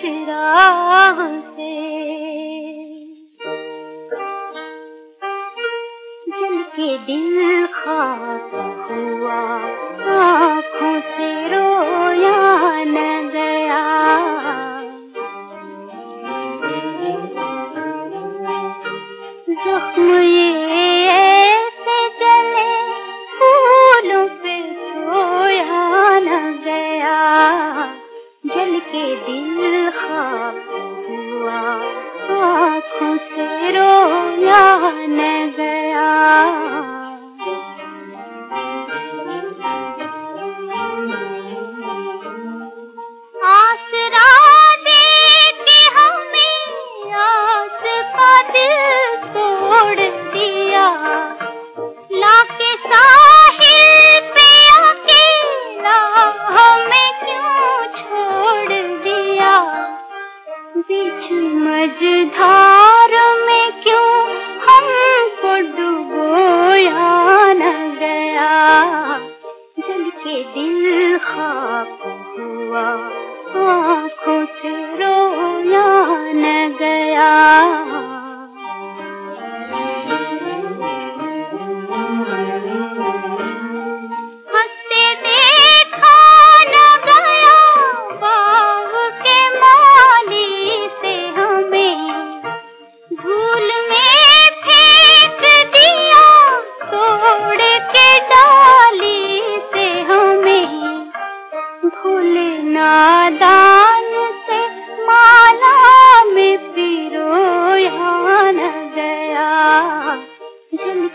चिराग से जल के दिल खाता जल के दिल खाब हुआ आँखों से रोया मझधार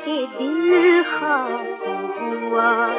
的好苦啊